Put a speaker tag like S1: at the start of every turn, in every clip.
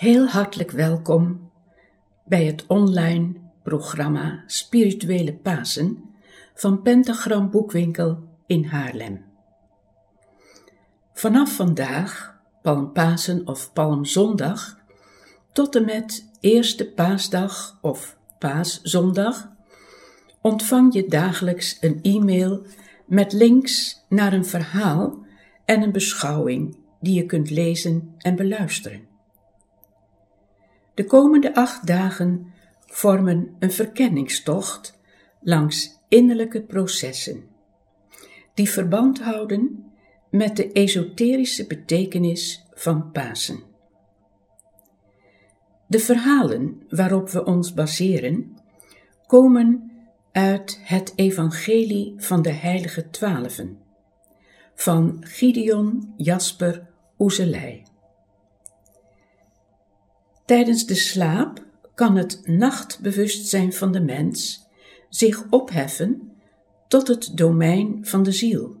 S1: Heel hartelijk welkom bij het online programma Spirituele Pasen van Pentagram Boekwinkel in Haarlem. Vanaf vandaag, Palmpasen of Palmzondag, tot en met Eerste Paasdag of Paaszondag, ontvang je dagelijks een e-mail met links naar een verhaal en een beschouwing die je kunt lezen en beluisteren. De komende acht dagen vormen een verkenningstocht langs innerlijke processen, die verband houden met de esoterische betekenis van Pasen. De verhalen waarop we ons baseren komen uit het Evangelie van de Heilige Twaalfen van Gideon Jasper Oezelij. Tijdens de slaap kan het nachtbewustzijn van de mens zich opheffen tot het domein van de ziel.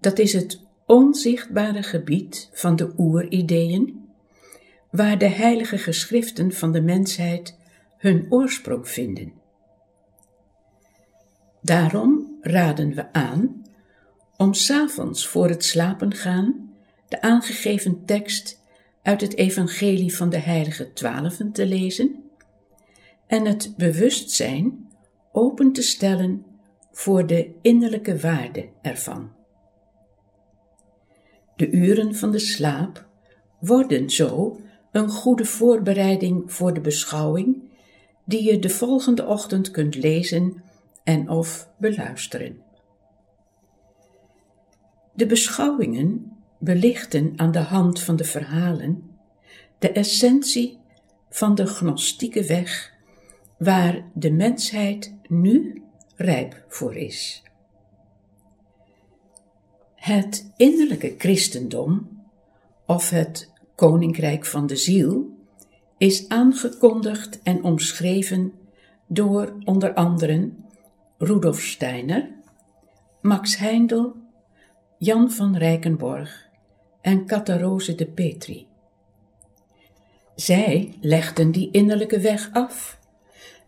S1: Dat is het onzichtbare gebied van de oerideeën, waar de heilige geschriften van de mensheid hun oorsprong vinden. Daarom raden we aan om s'avonds voor het slapen gaan de aangegeven tekst uit het Evangelie van de Heilige Twaalfen te lezen en het bewustzijn open te stellen voor de innerlijke waarde ervan. De uren van de slaap worden zo een goede voorbereiding voor de beschouwing die je de volgende ochtend kunt lezen en of beluisteren. De beschouwingen belichten aan de hand van de verhalen de essentie van de gnostieke weg waar de mensheid nu rijp voor is. Het innerlijke christendom, of het koninkrijk van de ziel, is aangekondigd en omschreven door onder anderen Rudolf Steiner, Max Heindel, Jan van Rijkenborg en Catarose de Petri. Zij legden die innerlijke weg af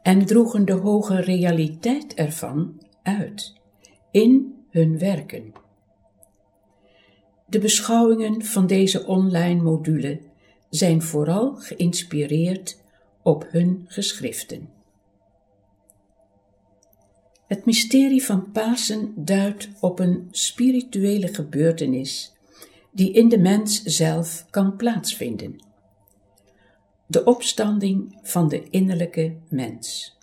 S1: en droegen de hoge realiteit ervan uit in hun werken. De beschouwingen van deze online module zijn vooral geïnspireerd op hun geschriften. Het mysterie van Pasen duidt op een spirituele gebeurtenis die in de mens zelf kan plaatsvinden. De opstanding van de innerlijke mens.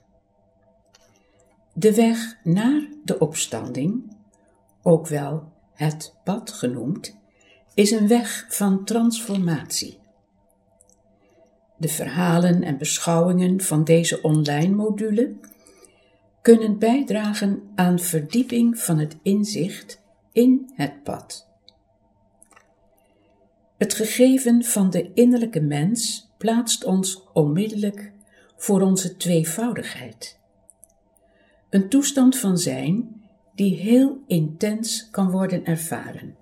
S1: De weg naar de opstanding, ook wel het pad genoemd, is een weg van transformatie. De verhalen en beschouwingen van deze online module kunnen bijdragen aan verdieping van het inzicht in het pad. Het gegeven van de innerlijke mens plaatst ons onmiddellijk voor onze tweevoudigheid. Een toestand van zijn die heel intens kan worden ervaren.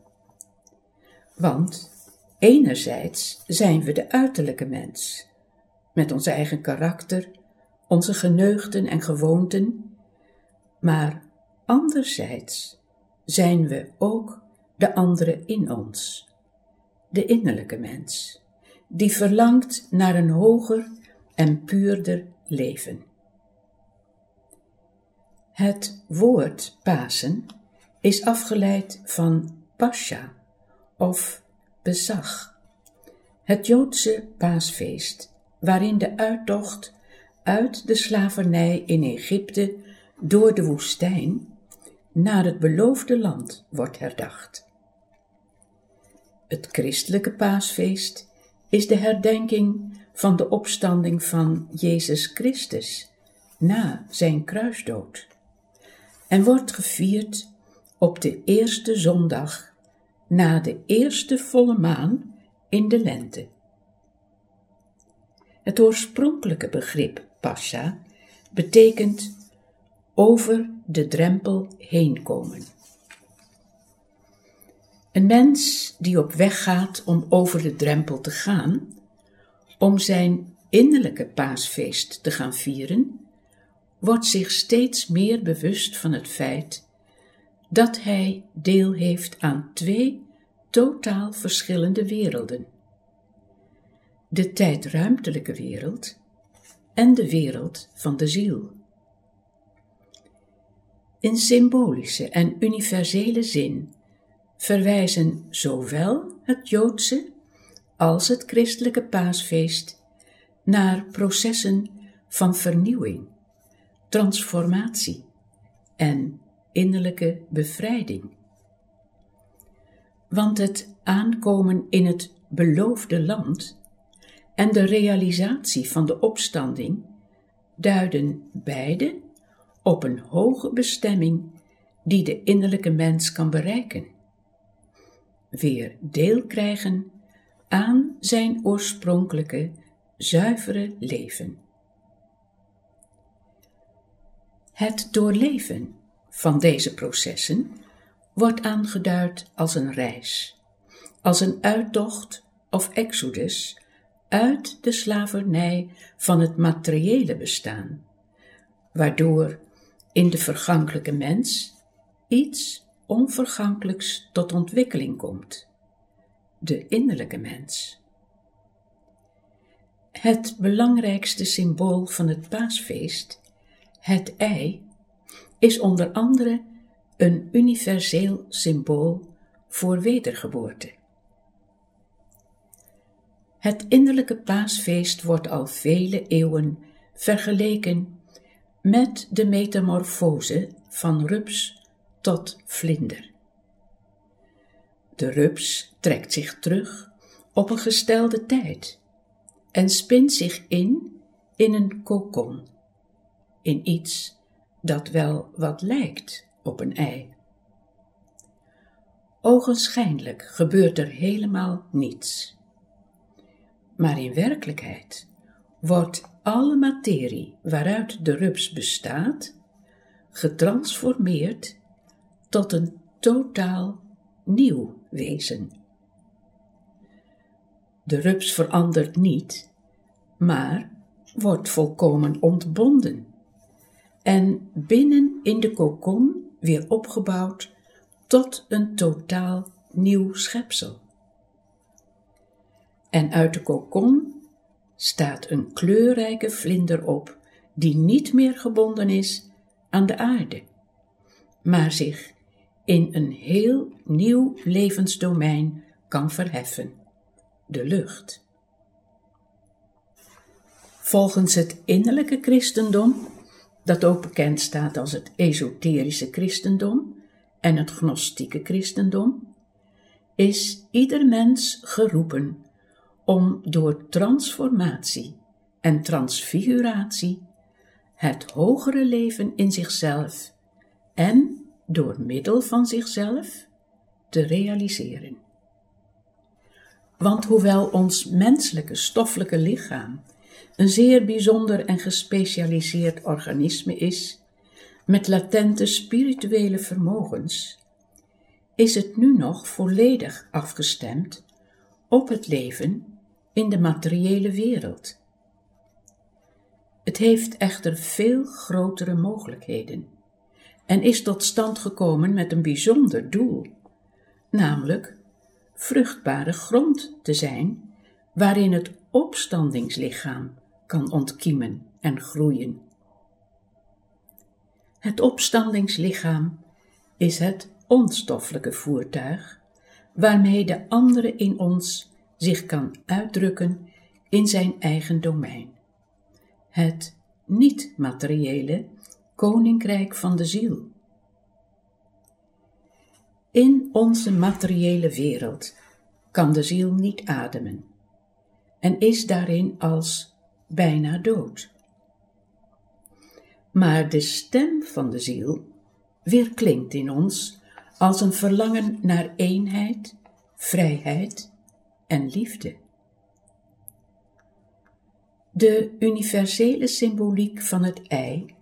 S1: Want enerzijds zijn we de uiterlijke mens, met ons eigen karakter, onze geneugten en gewoonten, maar anderzijds zijn we ook de andere in ons de innerlijke mens, die verlangt naar een hoger en puurder leven. Het woord Pasen is afgeleid van Pascha of bezag, het Joodse paasfeest, waarin de uittocht uit de slavernij in Egypte door de woestijn naar het beloofde land wordt herdacht. Het christelijke paasfeest is de herdenking van de opstanding van Jezus Christus na zijn kruisdood en wordt gevierd op de eerste zondag na de eerste volle maan in de lente. Het oorspronkelijke begrip Pascha betekent over de drempel heen komen. Een mens die op weg gaat om over de drempel te gaan, om zijn innerlijke paasfeest te gaan vieren, wordt zich steeds meer bewust van het feit dat hij deel heeft aan twee totaal verschillende werelden. De tijdruimtelijke wereld en de wereld van de ziel. In symbolische en universele zin verwijzen zowel het Joodse als het christelijke paasfeest naar processen van vernieuwing, transformatie en innerlijke bevrijding. Want het aankomen in het beloofde land en de realisatie van de opstanding duiden beide op een hoge bestemming die de innerlijke mens kan bereiken. Weer deel krijgen aan zijn oorspronkelijke, zuivere leven. Het doorleven van deze processen wordt aangeduid als een reis, als een uittocht of exodus uit de slavernij van het materiële bestaan, waardoor in de vergankelijke mens iets onvergankelijks tot ontwikkeling komt, de innerlijke mens. Het belangrijkste symbool van het paasfeest, het ei, is onder andere een universeel symbool voor wedergeboorte. Het innerlijke paasfeest wordt al vele eeuwen vergeleken met de metamorfose van rups tot vlinder. De rups trekt zich terug op een gestelde tijd en spint zich in in een kokon, in iets dat wel wat lijkt op een ei. Ogenschijnlijk gebeurt er helemaal niets. Maar in werkelijkheid wordt alle materie waaruit de rups bestaat, getransformeerd tot een totaal nieuw wezen. De rups verandert niet, maar wordt volkomen ontbonden en binnen in de kokon weer opgebouwd tot een totaal nieuw schepsel. En uit de kokon staat een kleurrijke vlinder op, die niet meer gebonden is aan de aarde, maar zich in een heel nieuw levensdomein kan verheffen, de lucht. Volgens het innerlijke christendom, dat ook bekend staat als het esoterische christendom en het gnostieke christendom, is ieder mens geroepen om door transformatie en transfiguratie het hogere leven in zichzelf en door middel van zichzelf te realiseren. Want hoewel ons menselijke stoffelijke lichaam een zeer bijzonder en gespecialiseerd organisme is, met latente spirituele vermogens, is het nu nog volledig afgestemd op het leven in de materiële wereld. Het heeft echter veel grotere mogelijkheden en is tot stand gekomen met een bijzonder doel, namelijk vruchtbare grond te zijn waarin het opstandingslichaam kan ontkiemen en groeien. Het opstandingslichaam is het onstoffelijke voertuig waarmee de andere in ons zich kan uitdrukken in zijn eigen domein. Het niet-materiële koninkrijk van de ziel. In onze materiële wereld kan de ziel niet ademen en is daarin als bijna dood. Maar de stem van de ziel weerklinkt in ons als een verlangen naar eenheid, vrijheid en liefde. De universele symboliek van het ei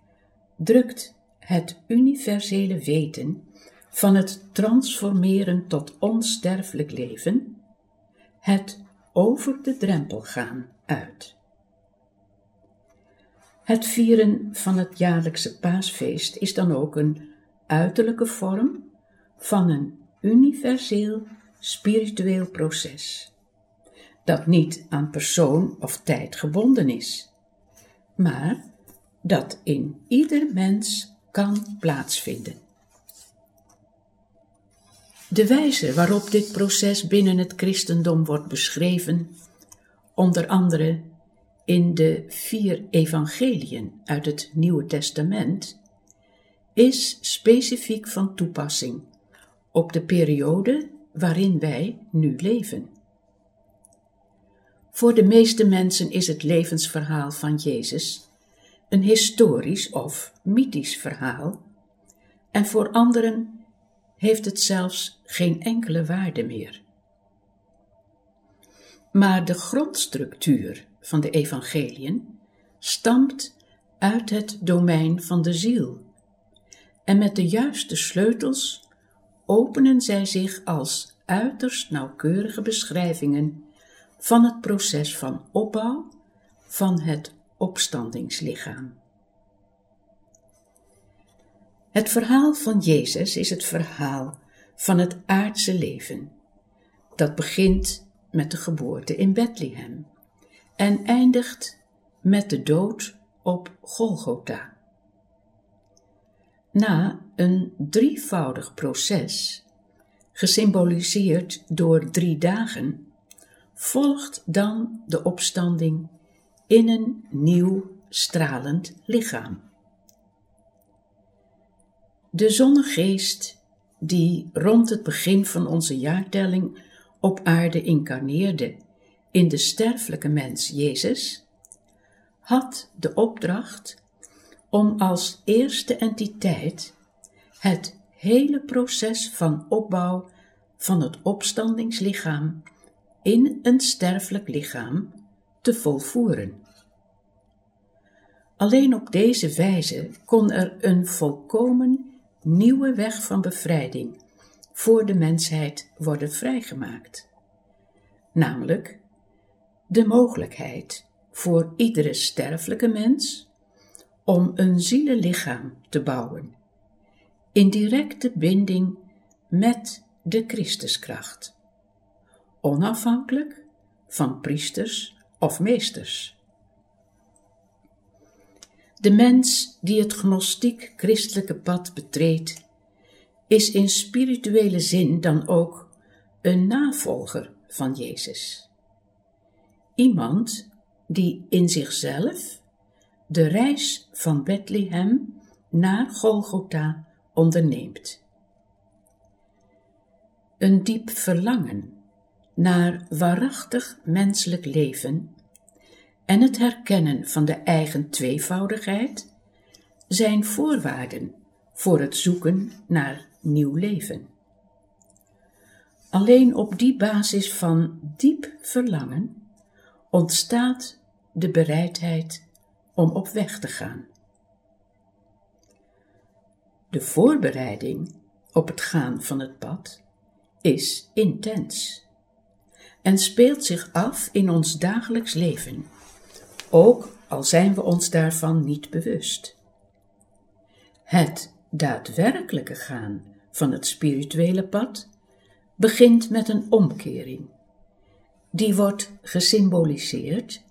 S1: drukt het universele weten van het transformeren tot onsterfelijk leven, het over de drempel gaan uit. Het vieren van het jaarlijkse paasfeest is dan ook een uiterlijke vorm van een universeel spiritueel proces, dat niet aan persoon of tijd gebonden is, maar dat in ieder mens kan plaatsvinden. De wijze waarop dit proces binnen het christendom wordt beschreven, onder andere in de vier evangeliën uit het Nieuwe Testament, is specifiek van toepassing op de periode waarin wij nu leven. Voor de meeste mensen is het levensverhaal van Jezus een historisch of mythisch verhaal, en voor anderen heeft het zelfs geen enkele waarde meer. Maar de grondstructuur van de evangeliën stamt uit het domein van de ziel, en met de juiste sleutels openen zij zich als uiterst nauwkeurige beschrijvingen van het proces van opbouw van het opstandingslichaam. Het verhaal van Jezus is het verhaal van het aardse leven. Dat begint met de geboorte in Bethlehem en eindigt met de dood op Golgotha. Na een drievoudig proces, gesymboliseerd door drie dagen, volgt dan de opstanding in een nieuw stralend lichaam. De zonnegeest, die rond het begin van onze jaartelling op aarde incarneerde in de sterfelijke mens Jezus, had de opdracht om als eerste entiteit het hele proces van opbouw van het opstandingslichaam in een sterfelijk lichaam te volvoeren. Alleen op deze wijze kon er een volkomen nieuwe weg van bevrijding voor de mensheid worden vrijgemaakt, namelijk de mogelijkheid voor iedere sterfelijke mens om een zielenlichaam te bouwen, in directe binding met de Christuskracht, onafhankelijk van priesters of meesters. De mens die het gnostiek-christelijke pad betreedt, is in spirituele zin dan ook een navolger van Jezus. Iemand die in zichzelf de reis van Bethlehem naar Golgotha onderneemt. Een diep verlangen naar waarachtig menselijk leven en het herkennen van de eigen tweevoudigheid zijn voorwaarden voor het zoeken naar nieuw leven. Alleen op die basis van diep verlangen ontstaat de bereidheid om op weg te gaan. De voorbereiding op het gaan van het pad is intens en speelt zich af in ons dagelijks leven, ook al zijn we ons daarvan niet bewust. Het daadwerkelijke gaan van het spirituele pad begint met een omkering. Die wordt gesymboliseerd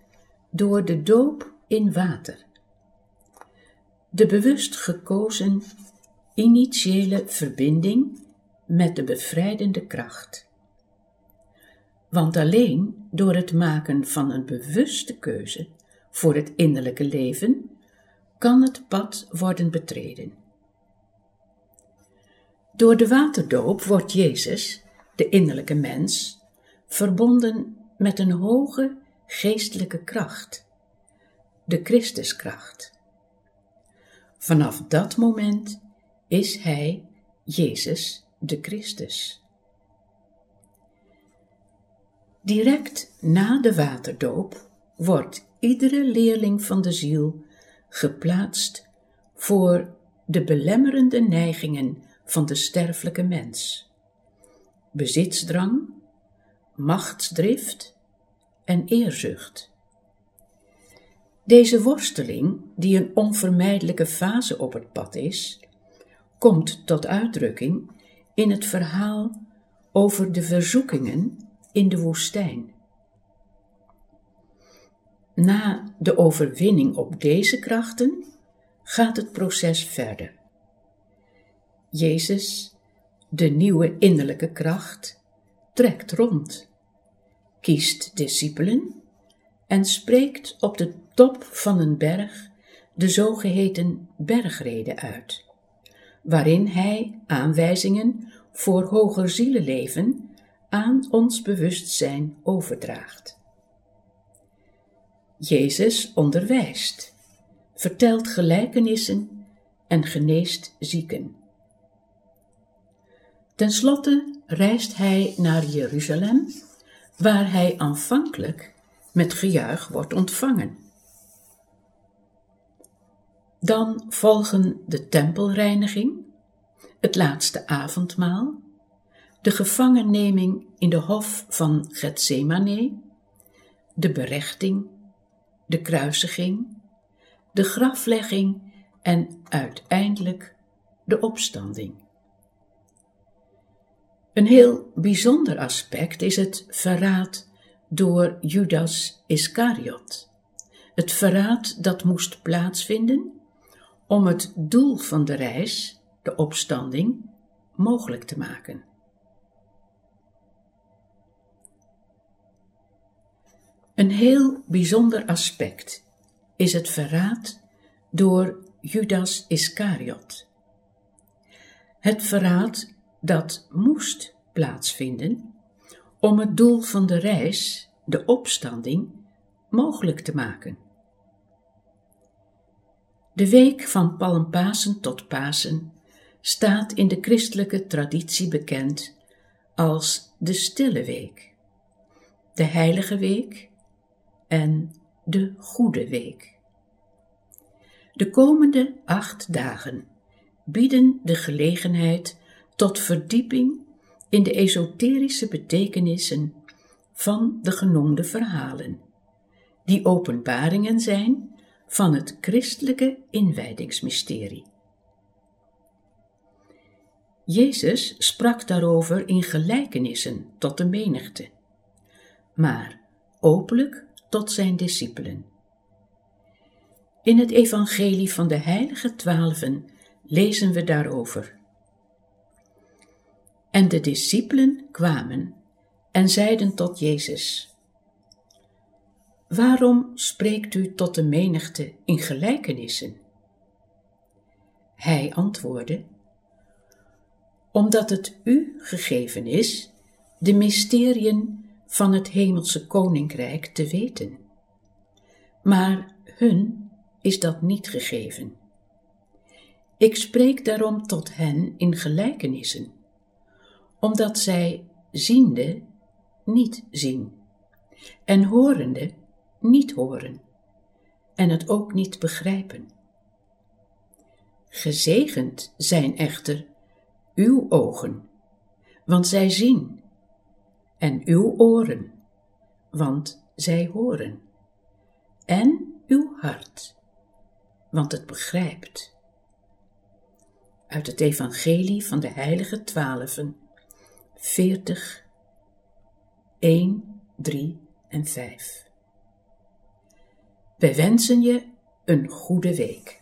S1: door de doop in water. De bewust gekozen initiële verbinding met de bevrijdende kracht. Want alleen door het maken van een bewuste keuze voor het innerlijke leven kan het pad worden betreden. Door de waterdoop wordt Jezus, de innerlijke mens, verbonden met een hoge geestelijke kracht, de Christuskracht. Vanaf dat moment is Hij, Jezus, de Christus. Direct na de waterdoop wordt iedere leerling van de ziel geplaatst voor de belemmerende neigingen van de sterfelijke mens. Bezitsdrang, machtsdrift en eerzucht, Deze worsteling, die een onvermijdelijke fase op het pad is, komt tot uitdrukking in het verhaal over de verzoekingen in de woestijn. Na de overwinning op deze krachten gaat het proces verder. Jezus, de nieuwe innerlijke kracht, trekt rond, kiest discipelen en spreekt op de top van een berg de zogeheten bergrede uit, waarin hij aanwijzingen voor hoger zielenleven aan ons bewustzijn overdraagt. Jezus onderwijst, vertelt gelijkenissen en geneest zieken. Ten slotte reist hij naar Jeruzalem, waar hij aanvankelijk met gejuich wordt ontvangen. Dan volgen de tempelreiniging, het laatste avondmaal, de gevangenneming in de hof van Gethsemane, de berechting, de kruisiging, de graflegging en uiteindelijk de opstanding. Een heel bijzonder aspect is het verraad door Judas Iscariot. Het verraad dat moest plaatsvinden om het doel van de reis, de opstanding, mogelijk te maken. Een heel bijzonder aspect is het verraad door Judas Iscariot. Het verraad dat moest plaatsvinden om het doel van de reis, de opstanding, mogelijk te maken. De week van Palmpasen tot Pasen staat in de christelijke traditie bekend als de Stille Week, de Heilige Week en de Goede Week. De komende acht dagen bieden de gelegenheid tot verdieping in de esoterische betekenissen van de genoemde verhalen, die openbaringen zijn van het christelijke inwijdingsmysterie. Jezus sprak daarover in gelijkenissen tot de menigte, maar openlijk tot zijn discipelen. In het Evangelie van de Heilige Twaalfen lezen we daarover. En de discipelen kwamen en zeiden tot Jezus: Waarom spreekt u tot de menigte in gelijkenissen? Hij antwoordde: Omdat het u gegeven is de mysteriën van het hemelse koninkrijk te weten. Maar hun is dat niet gegeven. Ik spreek daarom tot hen in gelijkenissen, omdat zij ziende niet zien en horende niet horen en het ook niet begrijpen. Gezegend zijn echter uw ogen, want zij zien en uw oren, want zij horen, en uw hart, want het begrijpt. Uit het Evangelie van de Heilige Twaalfen, 40, 1, 3 en 5. Wij wensen je een goede week.